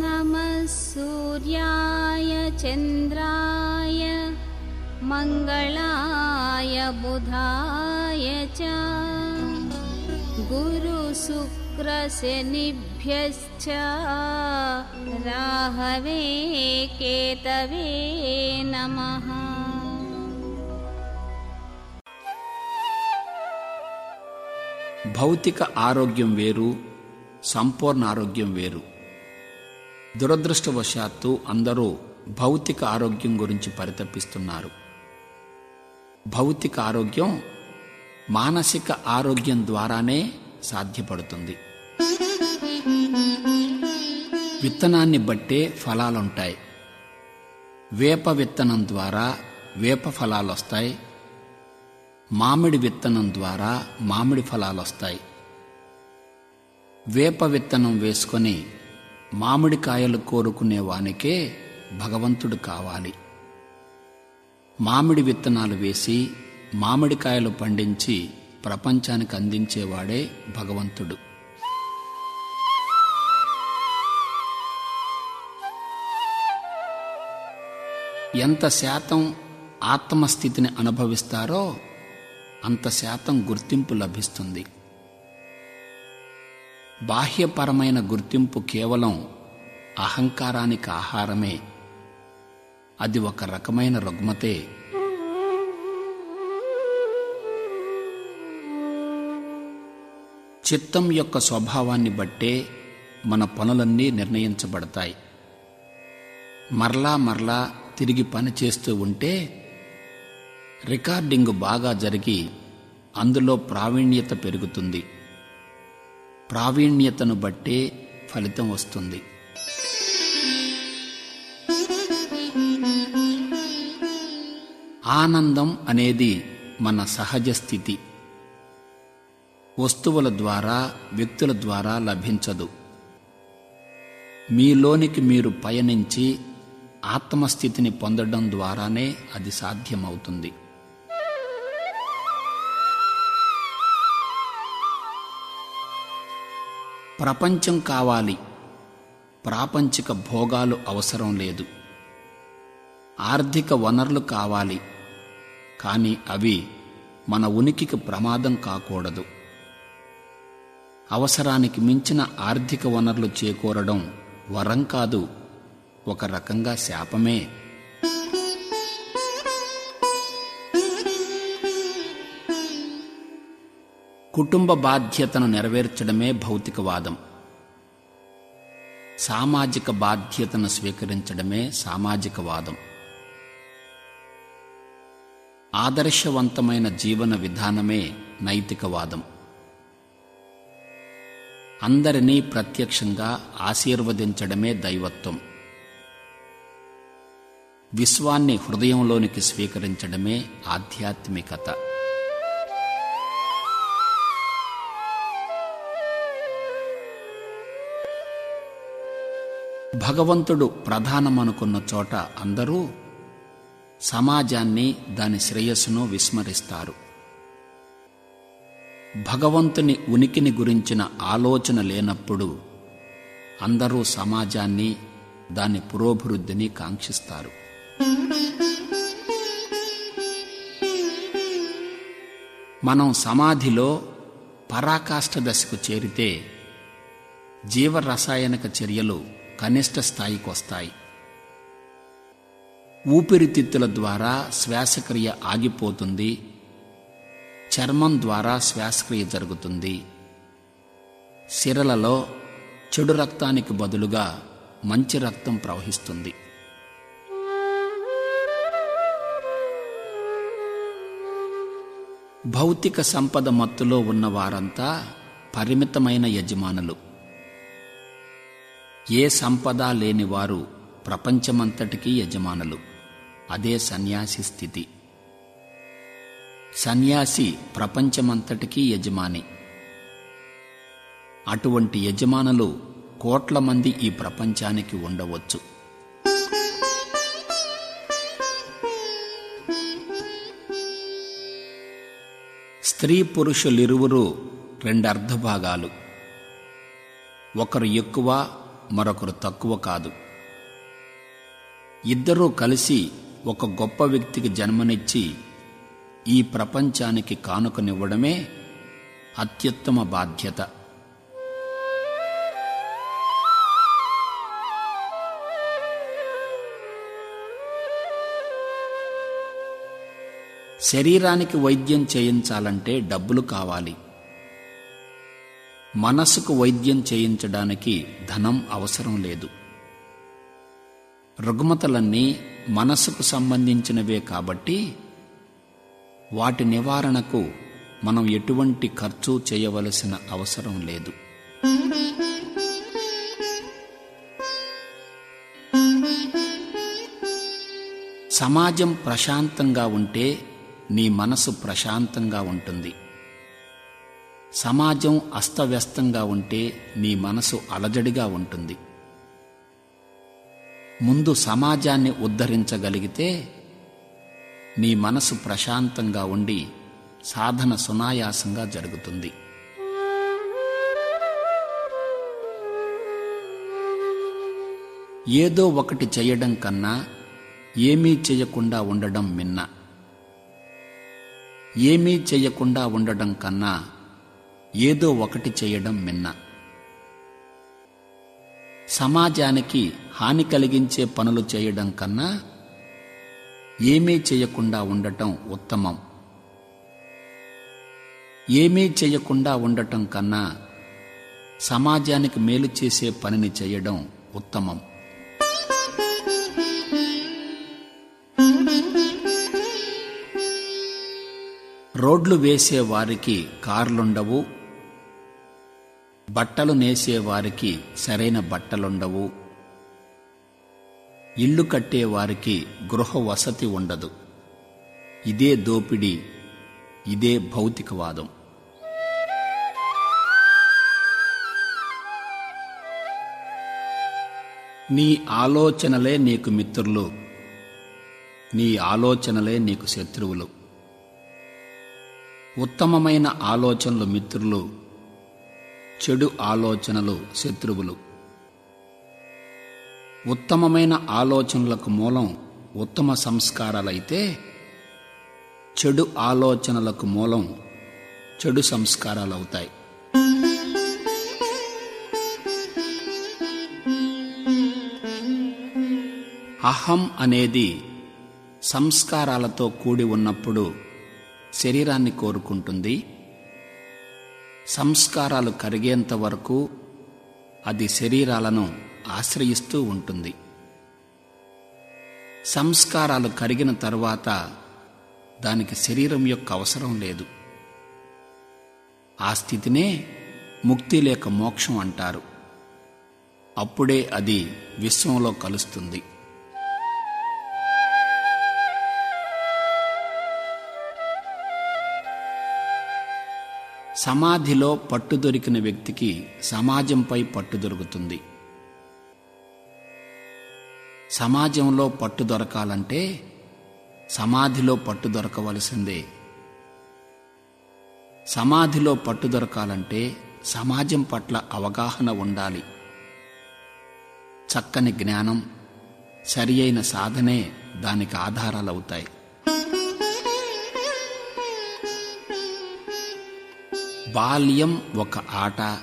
नमः सूर्याय चन्द्राय मङ्गलाय बुधाय च गुरुशुक्रशनिभ्यश्च राहवे केतवे नमः భౌతిక ఆరోగ్యం వేరు సంపూర్ణ ఆరోగ్యం వేరు దురదృష్టవశాత్తు అందరూ భౌతిక ఆరోగ్యం గురించి పరితపిస్తున్నారు. భౌతిక ఆరోగ్యం మానసిక ఆరోగ్యం ద్వారానే సాధ్యపడుతుంది. విత్తనాన్ని బట్టే ఫలాలుంటాయి. వేప విత్తనం ద్వారా వేప ఫలాలు వస్తాయి మామిడి విత్తనం ద్వారా మామిడి ఫలాలు వస్తాయి వేప విత్తనం వేసుకొని మామిడికాయలు కోరుకునే వానికే భగవంతుడు కావాలి. మామిడి విత్తనాలు వేసి మామిడికాయలు పండించి ప్రపంచానికి అందించేవాడే భగవంతుడు. ఎంత శాతం ఆత్మస్థితిని అనుభవిస్తారో అంత శాతం గుర్తింపు లభిస్తుంది. బాహ్యపరమైన గుర్తింపు కేవలం అహంకారానికి ఆహారమే. అది ఒక రకమైన రుగ్మతే. చిత్తం యొక్క స్వభావాన్ని బట్టే మన పనులన్నీ నిర్ణయించబడతాయి. మరలా మరలా తిరిగి పని చేస్తూ ఉంటే రికార్డింగ్ బాగా జరిగి అందులో ప్రావీణ్యత పెరుగుతుంది. ప్రావీణ్యతను బట్టే ఫలితం వస్తుంది. ఆనందం అనేది మన సహజ స్థితి. వస్తువుల ద్వారా వ్యక్తుల ద్వారా లభించదు. మీలోనికి మీరు పయనించి ఆత్మస్థితిని పొందడం ద్వారానే అది సాధ్యమవుతుంది. ప్రపంచం కావాలి. ప్రాపంచిక భోగాలు అవసరం లేదు. ఆర్థిక వనరులు కావాలి. కానీ అవి మన ఉనికికి ప్రమాదం కాకూడదు. అవసరానికి మించిన ఆర్థిక వనరులు చేకూరడం వరం కాదు. ఒక రకంగా శాపమే. కుటుంబ బాధ్యతను నెరవేర్చడమే భౌతికవాదం. సామాజిక బాధ్యతను స్వీకరించడమే సామాజికవాదం. ఆదర్శవంతమైన జీవన విధానమే నైతికవాదం. అందరినీ ప్రత్యక్షంగా ఆశీర్వదించడమే దైవత్వం. విశ్వాన్ని హృదయంలోనికి స్వీకరించడమే ఆధ్యాత్మికత. భగవంతుడు ప్రధానమనుకున్న చోట అందరూ సమాజాన్ని దాని శ్రేయస్సును విస్మరిస్తారు. భగవంతుని ఉనికిని గురించిన ఆలోచన లేనప్పుడు అందరూ సమాజాన్ని దాని పురోభివృద్ధిని కాంక్షిస్తారు. మనం సమాధిలో పరాకాష్ఠ దశకు చేరితే జీవరసాయనిక చర్యలు కనిష్ట స్థాయికి వస్తాయి. ఊపిరితిత్తుల ద్వారా శ్వాసక్రియ ఆగిపోతుంది. చర్మం ద్వారా శ్వాసక్రియ జరుగుతుంది. సిరలలో చెడు రక్తానికి బదులుగా మంచి రక్తం ప్రవహిస్తుంది. భౌతిక సంపద మత్తులో ఉన్న వారంతా పరిమితమైన యజమానులు. ఏ సంపద లేనివారు ప్రపంచమంతటికీ యజమానులు. అదే సన్యాసి స్థితి. సన్యాసి ప్రపంచమంతటికీ యజమాని. అటువంటి యజమానులు కోట్ల మంది ఈ ప్రపంచానికి ఉండవచ్చు. స్త్రీ పురుషులిరువురు రెండు అర్ధభాగాలు ఒకరు ఎక్కువ మరొకరు తక్కువ కాదు. ఇద్దరూ కలిసి ఒక గొప్ప వ్యక్తికి జన్మనిచ్చి ఈ ప్రపంచానికి కానుకనివ్వడమే అత్యుత్తమ బాధ్యత. శరీరానికి వైద్యం చేయించాలంటే డబ్బులు కావాలి. మనసుకు వైద్యం చేయించడానికి ధనం అవసరం లేదు. రుగ్మతలన్నీ మనసుకు సంబంధించినవే కాబట్టి వాటి నివారణకు మనం ఎటువంటి ఖర్చు చేయవలసిన అవసరం లేదు. సమాజం ప్రశాంతంగా ఉంటే నీ మనసు ప్రశాంతంగా ఉంటుంది. సమాజం అస్తవ్యస్తంగా ఉంటే నీ మనసు అలజడిగా ఉంటుంది. ముందు సమాజాన్ని ఉద్ధరించగలిగితే నీ మనసు ప్రశాంతంగా ఉండి సాధన సునాయాసంగా జరుగుతుంది. ఏదో ఒకటి చేయడం కన్నా ఏమీ చేయకుండా ఉండడం మిన్న. ఏమీ చేయకుండా ఉండడం కన్నా ఏదో ఒకటి చేయడం మిన్న. సమాజానికి హాని కలిగించే పనులు చేయడం కన్నా ఏమీ చేయకుండా ఉండటం ఉత్తమం. ఏమీ చేయకుండా ఉండటం కన్నా సమాజానికి మేలు చేసే పనిని చేయడం ఉత్తమం. రోడ్లు వేసేవారికి కార్లుండవు బట్టలు నేసేవారికి సరైన బట్టలుండవు ఇల్లు కట్టే వారికి గృహ వసతి ఉండదు. ఇదే దోపిడీ ఇదే భౌతికవాదం. నీ ఆలోచనలే నీకు మిత్రులు నీ ఆలోచనలే నీకు శత్రువులు. ఉత్తమమైన ఆలోచనలు మిత్రులు చెడు ఆలోచనలు శత్రువులు. ఉత్తమమైన ఆలోచనలకు మూలం ఉత్తమ సంస్కారాలైతే చెడు ఆలోచనలకు మూలం చెడు సంస్కారాలవుతాయి. అహం అనేది సంస్కారాలతో కూడి ఉన్నప్పుడు శరీరాన్ని కోరుకుంటుంది. సంస్కారాలు కరిగేంత వరకు అది శరీరాలను ఆశ్రయిస్తూ ఉంటుంది. సంస్కారాలు కరిగిన తర్వాత దానికి శరీరం యొక్క అవసరం లేదు. ఆ స్థితినే ముక్తి లేక మోక్షం అంటారు. అప్పుడే అది విశ్వంలో కలుస్తుంది. సమాధిలో పట్టు దొరికిన వ్యక్తికి సమాజంపై పట్టు దొరుకుతుంది. సమాజంలో పట్టు దొరకాలంటే సమాధిలో పట్టు దొరకవలసిందే. సమాధిలో పట్టు దొరకాలంటే సమాజం పట్ల అవగాహన ఉండాలి. చక్కని జ్ఞానం సరి అయిన సాధనే దానికి ఆధారాలవుతాయి. బాల్యం ఒక ఆట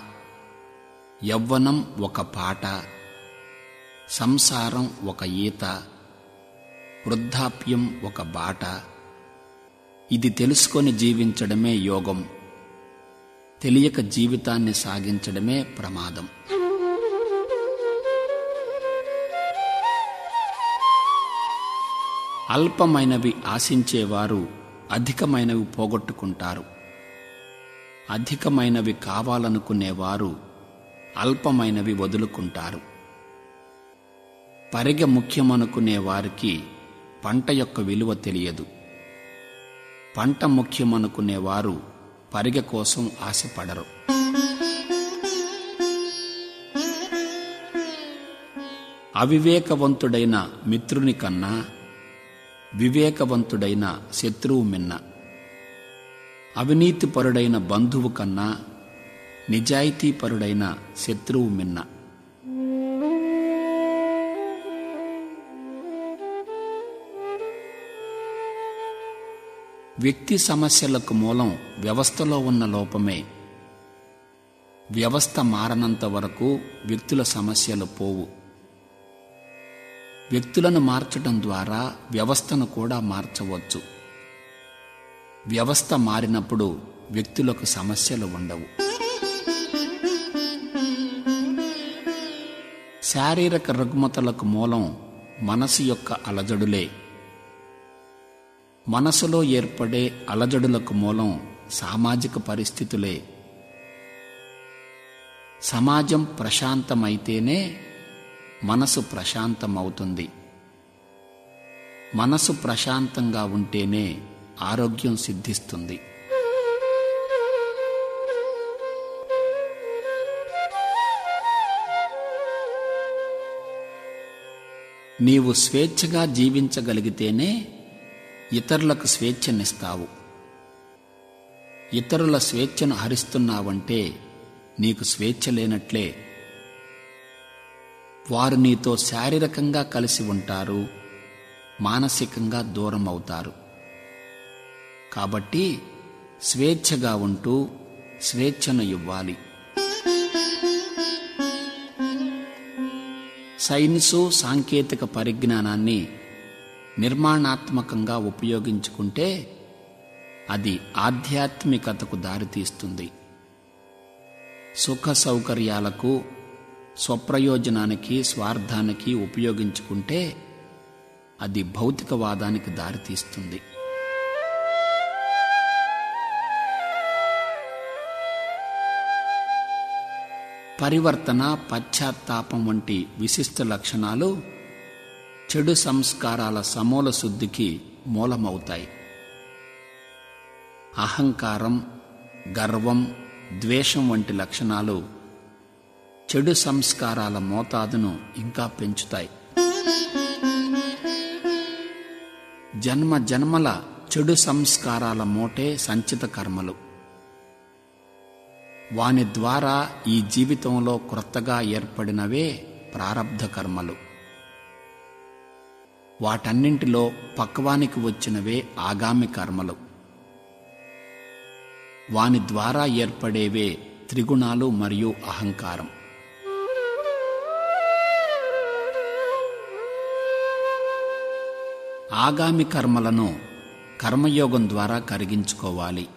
యవ్వనం ఒక పాట సంసారం ఒక ఈత వృద్ధాప్యం ఒక బాట. ఇది తెలుసుకొని జీవించడమే యోగం తెలియక జీవితాన్ని సాగించడమే ప్రమాదం. అల్పమైనవి ఆశించేవారు అధికమైనవి పోగొట్టుకుంటారు. అధికమైనవి కావాలనుకునేవారు అల్పమైనవి వదులుకుంటారు. పరిగె ముఖ్యమనుకునే వారికి పంట యొక్క విలువ తెలియదు. పంట ముఖ్యమనుకునేవారు పరిగె కోసం ఆశపడరు. అవివేకవంతుడైన మిత్రుని కన్నా వివేకవంతుడైన శత్రువు మిన్న. అవినీతి పరుడైన బంధువు కన్నా నిజాయితీ పరుడైన శత్రువు మిన్న. వ్యక్తి సమస్యలకు మూలం వ్యవస్థలో ఉన్న లోపమే. వ్యవస్థ మారనంత వరకు వ్యక్తుల సమస్యలు పోవు. వ్యక్తులను మార్చడం ద్వారా వ్యవస్థను కూడా మార్చవచ్చు. వ్యవస్థ మారినప్పుడు వ్యక్తులకు సమస్యలు ఉండవు. శారీరక రుగ్మతలకు మూలం మనసు యొక్క అలజడులే. మనసులో ఏర్పడే అలజడులకు మూలం సామాజిక పరిస్థితులే. సమాజం ప్రశాంతమైతేనే మనసు ప్రశాంతమవుతుంది. మనసు ప్రశాంతంగా ఉంటేనే ఆరోగ్యం సిద్ధిస్తుంది. నీవు స్వేచ్ఛగా జీవించగలిగితేనే ఇతరులకు స్వేచ్ఛనిస్తావు. ఇతరుల స్వేచ్ఛను హరిస్తున్నావంటే నీకు స్వేచ్ఛ లేనట్లే. వారు నీతో శారీరకంగా కలిసి ఉంటారు మానసికంగా దూరం అవుతారు కాబట్టి స్వేచ్ఛగా ఉంటూ స్వేచ్ఛను ఇవ్వాలి. సైన్సు సాంకేతిక పరిజ్ఞానాన్ని నిర్మాణాత్మకంగా ఉపయోగించుకుంటే అది ఆధ్యాత్మికతకు దారితీస్తుంది. సుఖ సౌకర్యాలకు స్వప్రయోజనానికి స్వార్థానికి ఉపయోగించుకుంటే అది భౌతికవాదానికి దారితీస్తుంది. పరివర్తన పశ్చాత్తాపం వంటి విశిష్ట లక్షణాలు చెడు సంస్కారాల సమూల శుద్ధికి మూలమవుతాయి. అహంకారం గర్వం ద్వేషం వంటి లక్షణాలు చెడు సంస్కారాల మోతాదును ఇంకా పెంచుతాయి. జన్మ జన్మల చెడు సంస్కారాల మోటే సంచిత కర్మలు. వాని ద్వారా ఈ జీవితంలో క్రొత్తగా ఏర్పడినవే ప్రారబ్ధ కర్మలు. వాటన్నింటిలో పక్వానికి వచ్చినవే ఆగామి కర్మలు. వాని ద్వారా ఏర్పడేవే త్రిగుణాలు మరియు అహంకారం. ఆగామి కర్మలను కర్మయోగం ద్వారా కరిగించుకోవాలి.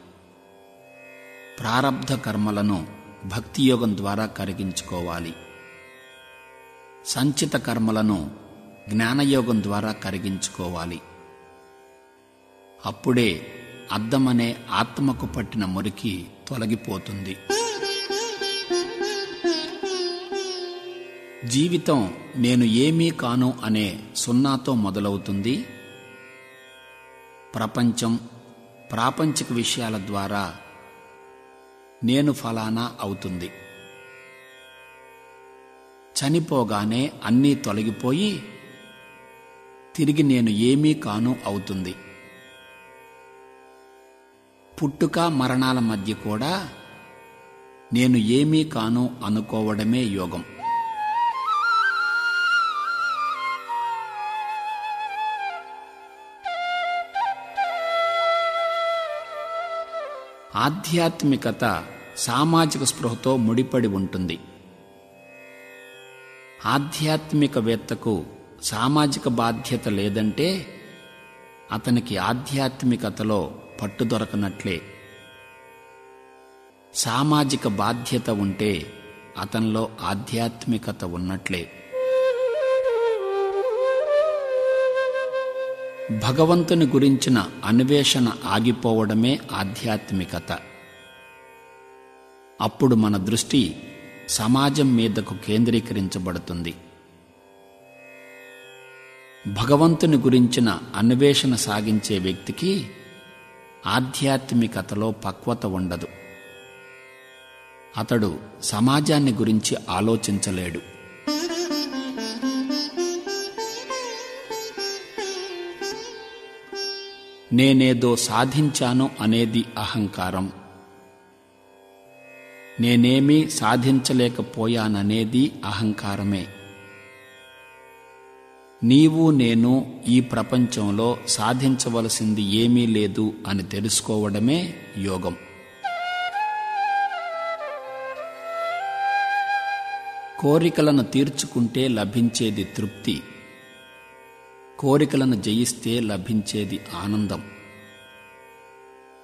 ప్రారబ్ధ కర్మలను భక్తియోగం ద్వారా కరిగించుకోవాలి. సంచిత కర్మలను జ్ఞానయోగం ద్వారా కరిగించుకోవాలి. అప్పుడే అద్దమనే ఆత్మకు పట్టిన మురికి తొలగిపోతుంది. జీవితం నేను ఏమీ కాను అనే సున్నాతో మొదలవుతుంది. ప్రపంచం ప్రాపంచిక విషయాల ద్వారా నేను ఫలానా అవుతుంది. చనిపోగానే అన్నీ తొలగిపోయి తిరిగి నేను ఏమీ కాను అవుతుంది. పుట్టుక మరణాల మధ్య కూడా నేను ఏమీ కాను అనుకోవడమే యోగం. ఆధ్యాత్మికత సామాజిక స్పృహతో ముడిపడి ఉంటుంది. ఆధ్యాత్మికవేత్తకు సామాజిక బాధ్యత లేదంటే అతనికి ఆధ్యాత్మికతలో పట్టు దొరకనట్లే. సామాజిక బాధ్యత ఉంటే అతనిలో ఆధ్యాత్మికత ఉన్నట్లే. భగవంతుని గురించిన అన్వేషణ ఆగిపోవడమే ఆధ్యాత్మికత. అప్పుడు మన దృష్టి సమాజం మీదకు కేంద్రీకరించబడుతుంది. భగవంతుని గురించిన అన్వేషణ సాగించే వ్యక్తికి ఆధ్యాత్మికతలో పక్వత ఉండదు. అతడు సమాజాన్ని గురించి ఆలోచించలేడు. నేనేదో సాధించాను అనేది అహంకారం. నేనేమీ సాధించలేకపోయాననేది అహంకారమే. నీవు నేను ఈ ప్రపంచంలో సాధించవలసింది ఏమీ లేదు అని తెలుసుకోవడమే యోగం. కోరికలను తీర్చుకుంటే లభించేది తృప్తి. కోరికలను జయిస్తే లభించేది ఆనందం.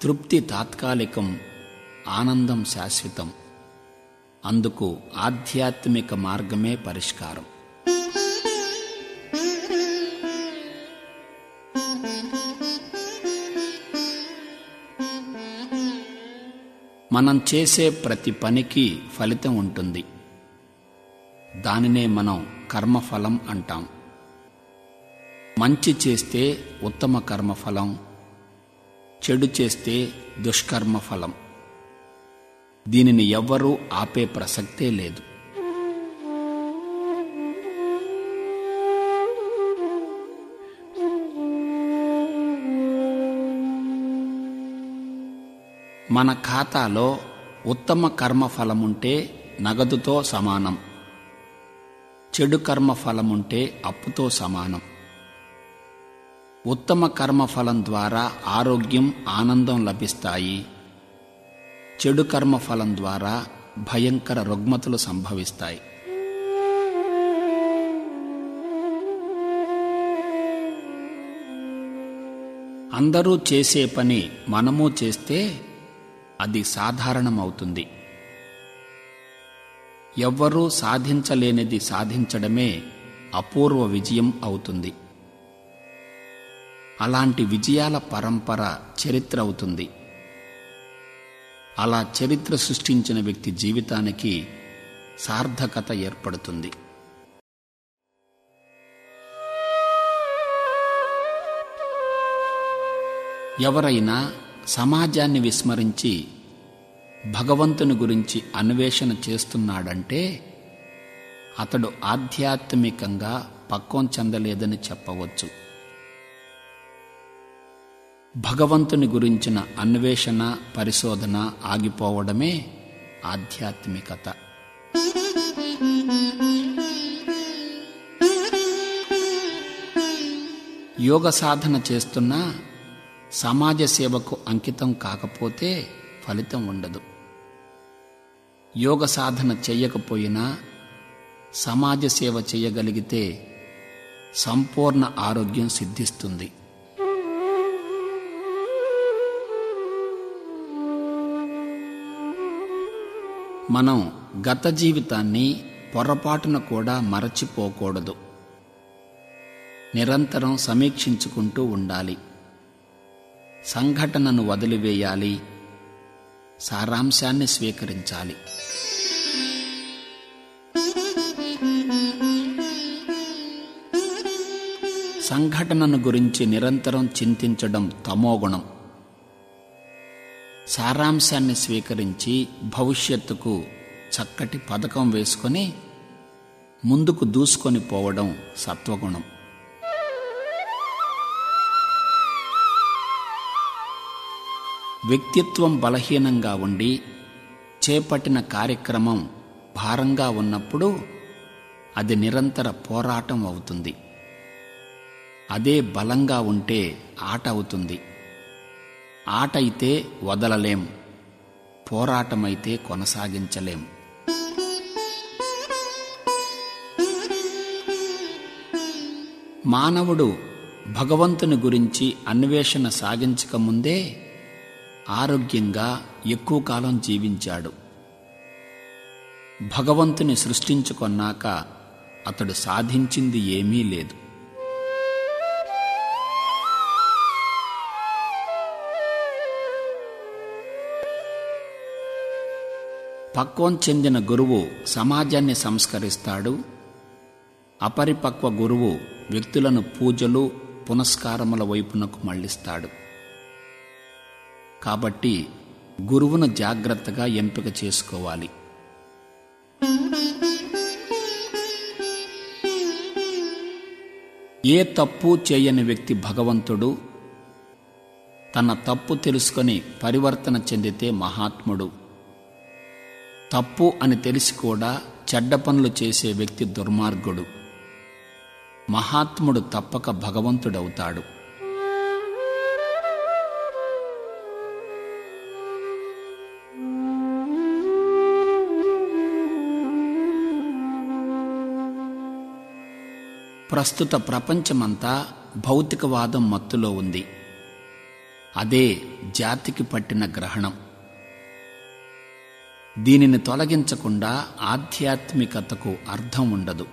తృప్తి తాత్కాలికం ఆనందం శాశ్వతం. అందుకు ఆధ్యాత్మిక మార్గమే పరిష్కారం. మనం చేసే ప్రతి పనికి ఫలితం ఉంటుంది. దానినే మనం కర్మఫలం అంటాం. మంచి చేస్తే ఉత్తమ కర్మఫలం చెడు చేస్తే దుష్కర్మ ఫలం. దీనిని ఎవ్వరూ ఆపే ప్రసక్తే లేదు. మన ఖాతాలో ఉత్తమ కర్మఫలముంటే నగదుతో సమానం చెడు కర్మఫలముంటే అప్పుతో సమానం. ఉత్తమ కర్మఫలం ద్వారా ఆరోగ్యం ఆనందం లభిస్తాయి. చెడు కర్మఫలం ద్వారా భయంకర రుగ్మతులు సంభవిస్తాయి. అందరూ చేసే పని మనము చేస్తే అది సాధారణమవుతుంది. ఎవ్వరూ సాధించలేనిది సాధించడమే అపూర్వ విజయం అవుతుంది. అలాంటి విజయాల పరంపర చరిత్ర అవుతుంది. అలా చరిత్ర సృష్టించిన వ్యక్తి జీవితానికి సార్థకత ఏర్పడుతుంది. ఎవరైనా సమాజాన్ని విస్మరించి భగవంతుని గురించి అన్వేషణ చేస్తున్నాడంటే అతడు ఆధ్యాత్మికంగా పక్వం చెందలేదని చెప్పవచ్చు. భగవంతుని గురించిన అన్వేషణ పరిశోధన ఆగిపోవడమే ఆధ్యాత్మికత. యోగ సాధన చేస్తున్నా సమాజ సేవకు అంకితం కాకపోతే ఫలితం ఉండదు. యోగ సాధన చెయ్యకపోయినా సమాజ సేవ చేయగలిగితే సంపూర్ణ ఆరోగ్యం సిద్ధిస్తుంది. మనం గత జీవితాన్ని పొరపాటున కూడా మరచిపోకూడదు. నిరంతరం సమీక్షించుకుంటూ ఉండాలి. సంఘటనను వదిలివేయాలి. సారాంశాన్ని స్వీకరించాలి. సంఘటనను గురించి నిరంతరం చింతించడం తమోగుణం. సారాంశాన్ని స్వీకరించి భవిష్యత్తుకు చక్కటి పథకం వేసుకొని ముందుకు దూసుకొని పోవడం సత్వగుణం. వ్యక్తిత్వం బలహీనంగా ఉండి చేపట్టిన కార్యక్రమం భారంగా ఉన్నప్పుడు అది నిరంతర పోరాటం అవుతుంది. అదే బలంగా ఉంటే ఆట అవుతుంది. ఆట అయితే వదలలేం పోరాటమైతే కొనసాగించలేం. మానవుడు భగవంతుని గురించి అన్వేషణ సాగించకముందే ఆరోగ్యంగా ఎక్కువ కాలం జీవించాడు. భగవంతుని సృష్టించుకొన్నాక అతడు సాధించింది ఏమీ లేదు. పక్వం చెందిన గురువు సమాజాన్ని సంస్కరిస్తాడు. అపరిపక్వ గురువు వ్యక్తులను పూజలు పునస్కారముల వైపునకు మళ్ళిస్తాడు కాబట్టి గురువును జాగ్రత్తగా ఎంపిక చేసుకోవాలి. ఏ తప్పు చేయని వ్యక్తి భగవంతుడు? తన తప్పు తెలుసుకొని పరివర్తన చెందితే మహాత్ముడు. తప్పు అని తెలిసి కూడా చెడ్డ పనులు చేసే వ్యక్తి దుర్మార్గుడు. మహాత్ముడు తప్పక భగవంతుడవుతాడు. ప్రస్తుత ప్రపంచమంతా భౌతికవాదం మత్తులో ఉంది. అదే జాతికి పట్టిన గ్రహణం. దీనిని తొలగించకుండా ఆధ్యాత్మికతకు అర్థం ఉండదు.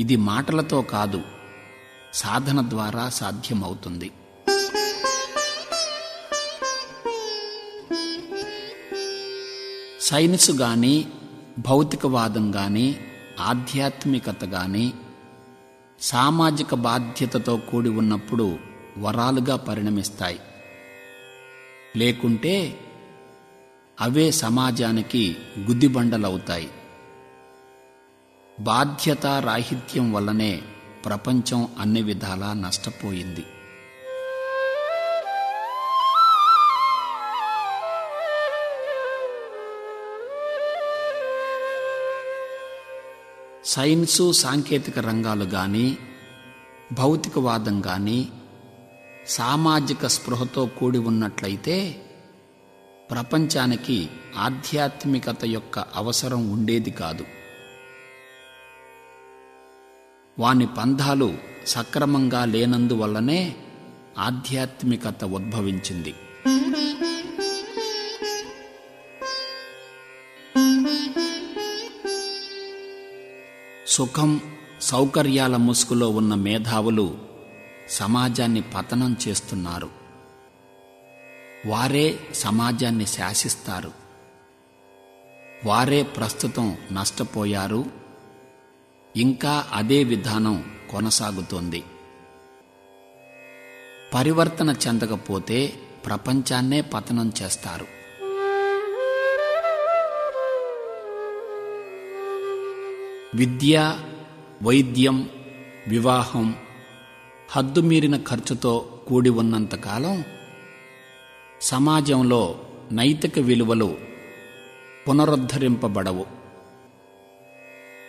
ఇది మాటలతో కాదు సాధన ద్వారా సాధ్యమవుతుంది. సైన్సు గాని భౌతికవాదం గాని ఆధ్యాత్మికత గాని సామాజిక బాధ్యతతో కూడి ఉన్నప్పుడు వరాలుగా పరిణమిస్తాయి. లేకుంటే అవే సమాజానికి గుద్దిబండలవుతాయి. బాధ్యతారాహిత్యం వల్లనే ప్రపంచం అన్ని విధాలా నష్టపోయింది. సైన్సు సాంకేతిక రంగాలు కానీ భౌతికవాదం కానీ సామాజిక స్పృహతో కూడి ఉన్నట్లయితే ప్రపంచానికి ఆధ్యాత్మికత యొక్క అవసరం ఉండేది కాదు. వాని పంధాలు సక్రమంగా లేనందువల్లనే ఆధ్యాత్మికత ఉద్భవించింది. సుఖం సౌకర్యాల ముసుగులో ఉన్న మేధావులు సమాజాన్ని పతనం చేస్తున్నారు. వారే సమాజాన్ని శాసిస్తారు. వారే ప్రస్తుతం నష్టపోయారు. ఇంకా అదే విధానం కొనసాగుతోంది. పరివర్తన చెందకపోతే ప్రపంచాన్నే పతనం చేస్తారు. విద్య వైద్యం వివాహం హద్దుమీరిన ఖర్చుతో కూడి ఉన్నంతకాలం సమాజంలో నైతిక విలువలు పునరుద్ధరింపబడవు.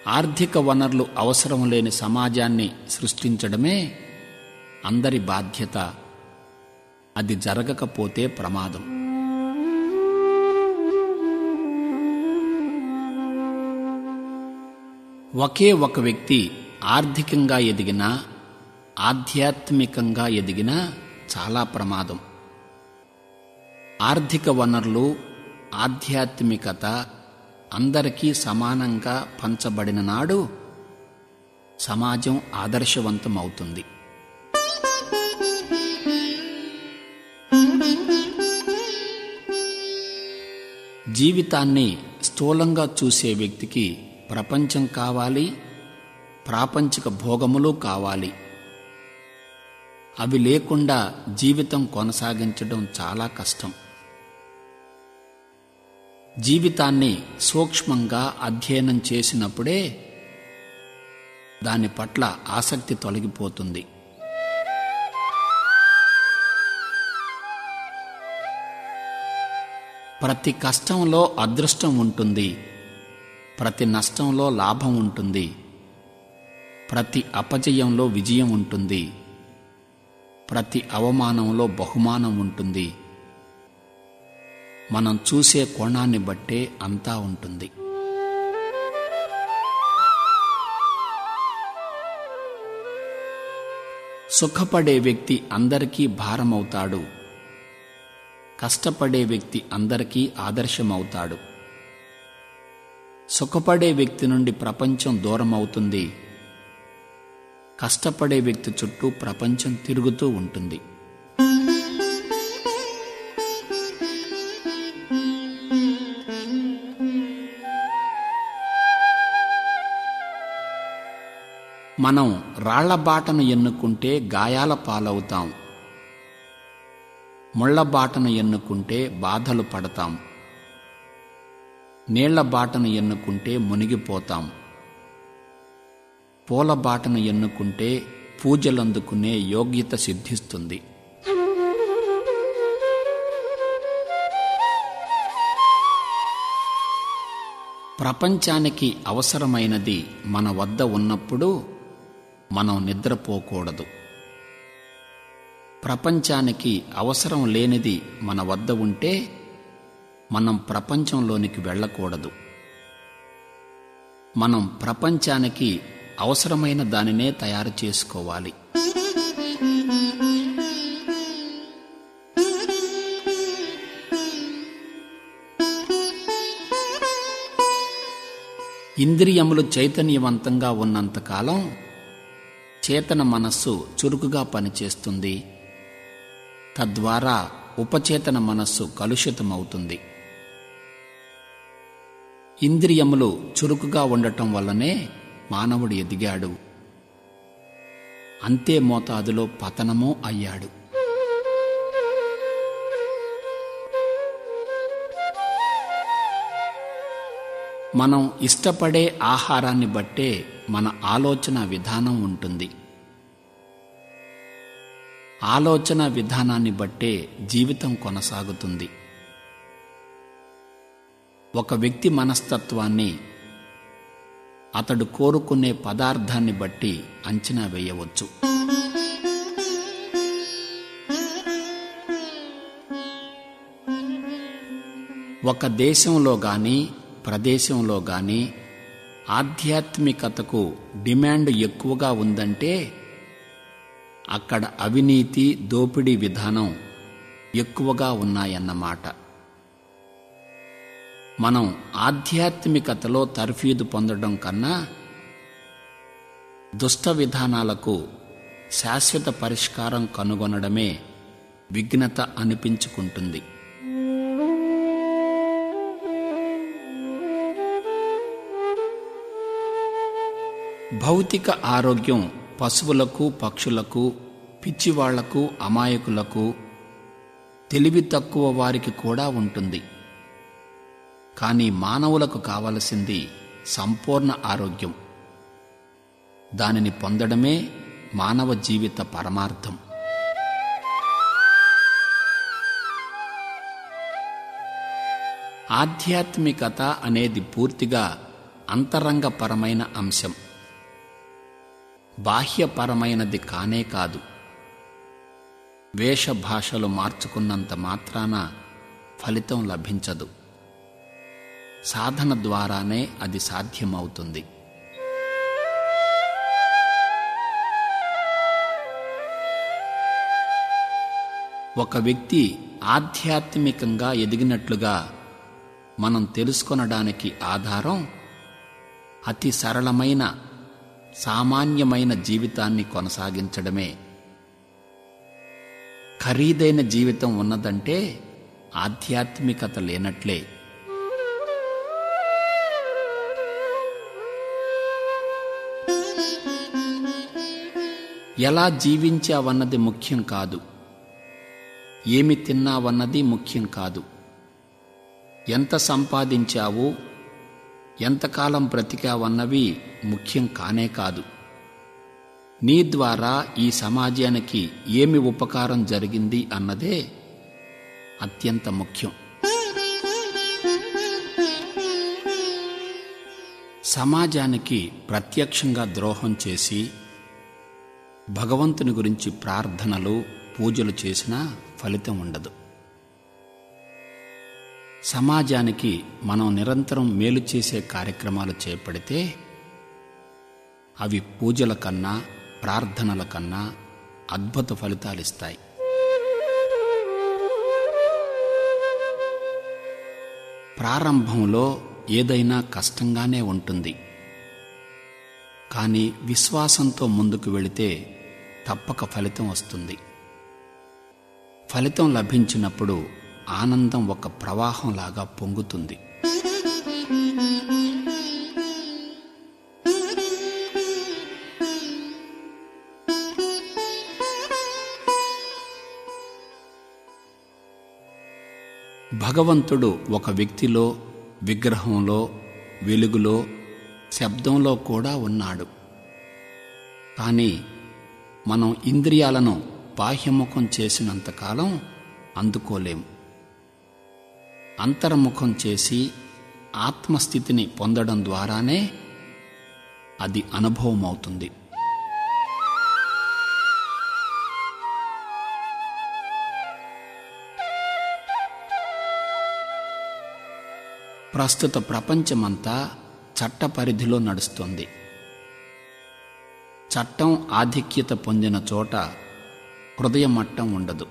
ఆర్థిక వనరులు అవసరం లేని సమాజాన్ని సృష్టించడమే అందరి బాధ్యత. అది జరగకపోతే ప్రమాదం. ఒకే ఒక వ్యక్తి ఆర్థికంగా ఎదిగినా ఆధ్యాత్మికంగా ఎదిగినా చాలా ప్రమాదం. ఆర్థిక వనరులు ఆధ్యాత్మికత అందరికీ సమానంగా పంచబడిన నాడు సమాజం ఆదర్శవంతమవుతుంది. జీవితాన్ని స్థూలంగా చూసే వ్యక్తికి ప్రపంచం కావాలి ప్రాపంచిక భోగములు కావాలి. అవి లేకుండా జీవితం కొనసాగించడం చాలా కష్టం. జీవితాన్ని సూక్ష్మంగా అధ్యయనం చేసినప్పుడే దాని పట్ల ఆసక్తి తొలగిపోతుంది. ప్రతి కష్టంలో అదృష్టం ఉంటుంది. ప్రతి నష్టంలో లాభం ఉంటుంది. ప్రతి అపజయంలో విజయం ఉంటుంది. ప్రతి అవమానంలో బహుమానం ఉంటుంది. మనం చూసే కోణాన్ని బట్టే అంతా ఉంటుంది. సుఖపడే వ్యక్తి అందరికీ భారమవుతాడు. కష్టపడే వ్యక్తి అందరికీ ఆదర్శమవుతాడు. సుఖపడే వ్యక్తి నుండి ప్రపంచం దూరమవుతుంది. కష్టపడే వ్యక్తి చుట్టూ ప్రపంచం తిరుగుతూ ఉంటుంది. మనం రాళ్ళబాటను ఎన్నుకుంటే గాయాల పాలవుతాం. ముళ్ళబాటను ఎన్నుకుంటే బాధలు పడతాం. నీళ్ళ బాటను ఎన్నుకుంటే మునిగిపోతాం. పూల బాటను ఎన్నుకుంటే పూజలందుకునే యోగ్యత సిద్ధిస్తుంది. ప్రపంచానికి అవసరమైనది మన వద్ద ఉన్నప్పుడు మనం నిద్రపోకూడదు. ప్రపంచానికి అవసరం లేనిది మన వద్ద ఉంటే మనం ప్రపంచంలోనికి వెళ్ళకూడదు. మనం ప్రపంచానికి అవసరమైన దానినే తయారు చేసుకోవాలి. ఇంద్రియములు చైతన్యవంతంగా ఉన్నంతకాలం చేతన మనస్సు చురుకుగా పనిచేస్తుంది. తద్వారా ఉపచేతన మనస్సు కలుషితమవుతుంది. ఇంద్రియములు చురుకుగా ఉండటం వల్లనే మానవుడు ఎదిగాడు. అంతే మోతాదులో పతనమూ అయ్యాడు. మనం ఇష్టపడే ఆహారాన్ని బట్టే మన ఆలోచన విధానం ఉంటుంది. ఆలోచన విధానాన్ని బట్టే జీవితం కొనసాగుతుంది. ఒక వ్యక్తి మనస్తత్వాన్ని అతడు కోరుకునే పదార్థాన్ని బట్టి అంచనా వేయవచ్చు. ఒక దేశంలో గాని ప్రదేశంలో గాని ఆధ్యాత్మికతకు డిమాండ్ ఎక్కువగా ఉందంటే అక్కడ అవినీతి దోపిడీ విధానం ఎక్కువగా ఉన్నాయన్నమాట. మనం ఆధ్యాత్మికతలో తర్ఫీదు పొందడం కన్నా దుష్ట విధానాలకు శాశ్వత పరిష్కారం కనుగొనడమే విఘ్నత అనిపించుకుంటుంది. భౌతిక ఆరోగ్యం పశువులకు పక్షులకు పిచ్చివాళ్ళకు అమాయకులకు తెలివి తక్కువ వారికి కూడా ఉంటుంది. కానీ మానవులకు కావలసింది సంపూర్ణ ఆరోగ్యం. దానిని పొందడమే మానవ జీవిత పరమార్థం. ఆధ్యాత్మికత అనేది పూర్తిగా అంతరంగపరమైన అంశం. బాహ్యపరమైనది కానే కాదు. వేషభాషలు మార్చుకున్నంత మాత్రాన ఫలితం లభించదు. సాధన ద్వారానే అది సాధ్యమవుతుంది. ఒక వ్యక్తి ఆధ్యాత్మికంగా ఎదిగినట్లుగా మనం తెలుసుకొనడానికి ఆధారం అతి సరళమైన సామాన్యమైన జీవితాన్ని కొనసాగించడమే. ఖరీదైన జీవితం ఉన్నదంటే ఆధ్యాత్మికత లేనట్లే. ఎలా జీవించావన్నది ముఖ్యం కాదు. ఏమి తిన్నావన్నది ముఖ్యం కాదు. ఎంత సంపాదించావు ఎంతకాలం బ్రతికావన్నవి ముఖ్యం కానే కాదు. నీ ద్వారా ఈ సమాజానికి ఏమి ఉపకారం జరిగింది అన్నదే అత్యంత ముఖ్యం. సమాజానికి ప్రత్యక్షంగా ద్రోహం చేసి భగవంతుని గురించి ప్రార్థనలు పూజలు చేసినా ఫలితం ఉండదు. సమాజానికి మనం నిరంతరం మేలు చేసే కార్యక్రమాలు చేపడితే అవి పూజల కన్నా ప్రార్థనల కన్నా అద్భుత ఫలితాలిస్తాయి. ప్రారంభంలో ఏదైనా కష్టంగానే ఉంటుంది. కానీ విశ్వాసంతో ముందుకు వెళితే తప్పక ఫలితం వస్తుంది. ఫలితం లభించినప్పుడు ఆనందం ఒక ప్రవాహంలాగా పొంగుతుంది. భగవంతుడు ఒక వ్యక్తిలో విగ్రహంలో వెలుగులో శబ్దంలో కూడా ఉన్నాడు. కానీ మనం ఇంద్రియాలను బాహ్యముఖం చేసినంతకాలం అందుకోలేము. అంతర్ముఖం చేసి ఆత్మస్థితిని పొందడం ద్వారానే అది అనుభవం అవుతుంది ప్రస్తుత ప్రపంచమంతా చట్ట పరిధిలో నడుస్తుంది. చట్టం ఆధిక్యత పొందిన చోట హృదయ మట్టం ఉండదు.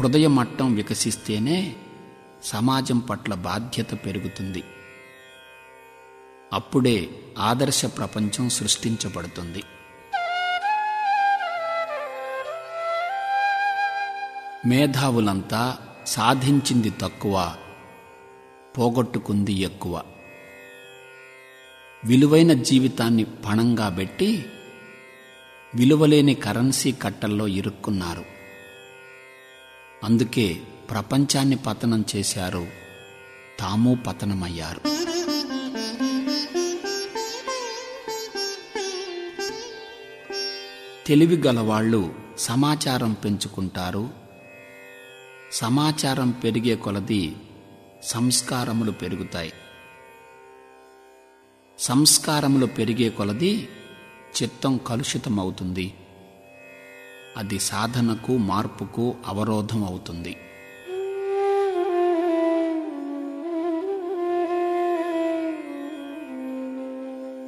హృదయ మట్టం వికసిస్తేనే సమాజం పట్ల బాధ్యత పెరుగుతుంది. అప్పుడే ఆదర్శ ప్రపంచం సృష్టించబడుతుంది. మేధావులంతా సాధించింది తక్కువ పోగొట్టుకుంది ఎక్కువ. విలువైన జీవితాన్ని పణంగా పెట్టి విలువలేని కరెన్సీ కట్టల్లో ఇరుక్కున్నారు. అందుకే ప్రపంచాన్ని పతనం చేశారు తాము పతనమయ్యారు. తెలివి గలవాళ్ళు సమాచారం పెంచుకుంటారు. సమాచారం పెరిగే కొలది సంస్కారములు పెరుగుతాయి. సంస్కారములు పెరిగే కొలది చిత్తం కలుషితమవుతుంది. అది సాధనకు మార్పుకు అవరోధం అవుతుంది.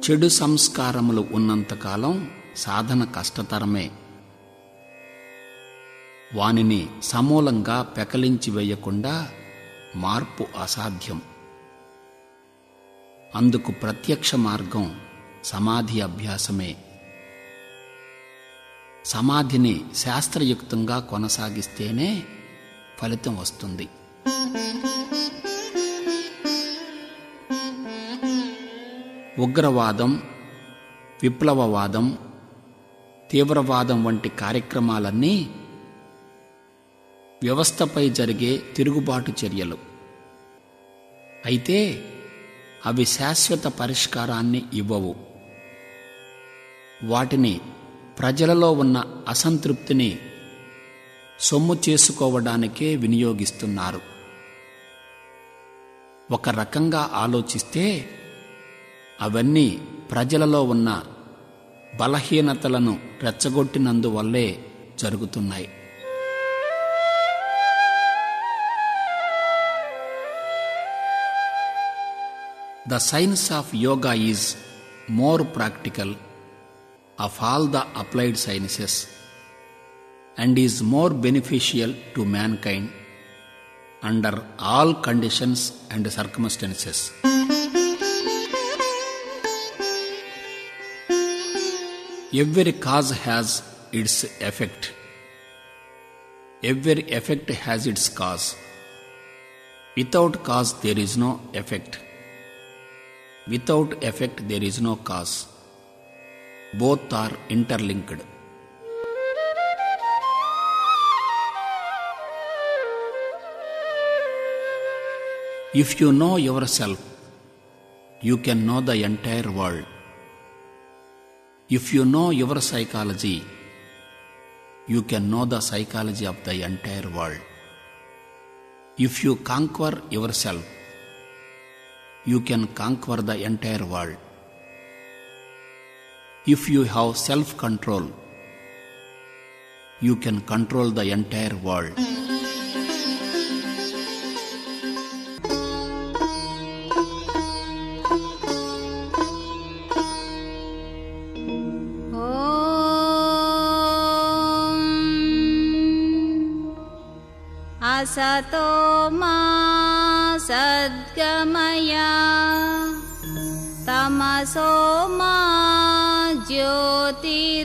చెడు సంస్కారములు ఉన్నంతకాలం సాధన కష్టతరమే. వానిని సమూలంగా పెకలించి వేయకుండా మార్పు అసాధ్యం. అందుకు ప్రత్యక్ష మార్గం సమాధి అభ్యాసమే. సమాధిని శాస్త్రయుక్తంగా కొనసాగిస్తేనే ఫలితం వస్తుంది. ఉగ్రవాదం విప్లవవాదం తీవ్రవాదం వంటి కార్యక్రమాలన్నీ వ్యవస్థపై జరిగే తిరుగుబాటు చర్యలు. అయితే అవి శాశ్వత పరిష్కారాన్ని ఇవ్వవు. వాటిని ప్రజలలో ఉన్న అసంతృప్తిని సొమ్ము చేసుకోవడానికే వినియోగిస్తున్నారు. ఒక రకంగా ఆలోచిస్తే అవన్నీ ప్రజలలో ఉన్న బలహీనతలను రెచ్చగొట్టినందువల్లే జరుగుతున్నాయి. The science of yoga is more practical of all the applied sciences and is more beneficial to mankind under all conditions and circumstances. Every cause has its effect. Every effect has its cause. Without cause, there is no effect. Without effect, there is no cause. Both are interlinked. If you know yourself, you can know the entire world. If you know your psychology, you can know the psychology of the entire world. If you conquer yourself, you can conquer the entire world. If you have self control, you can control the entire world. ॐ असतो मा सद्गमय सोमा ज्योतिर्गमया।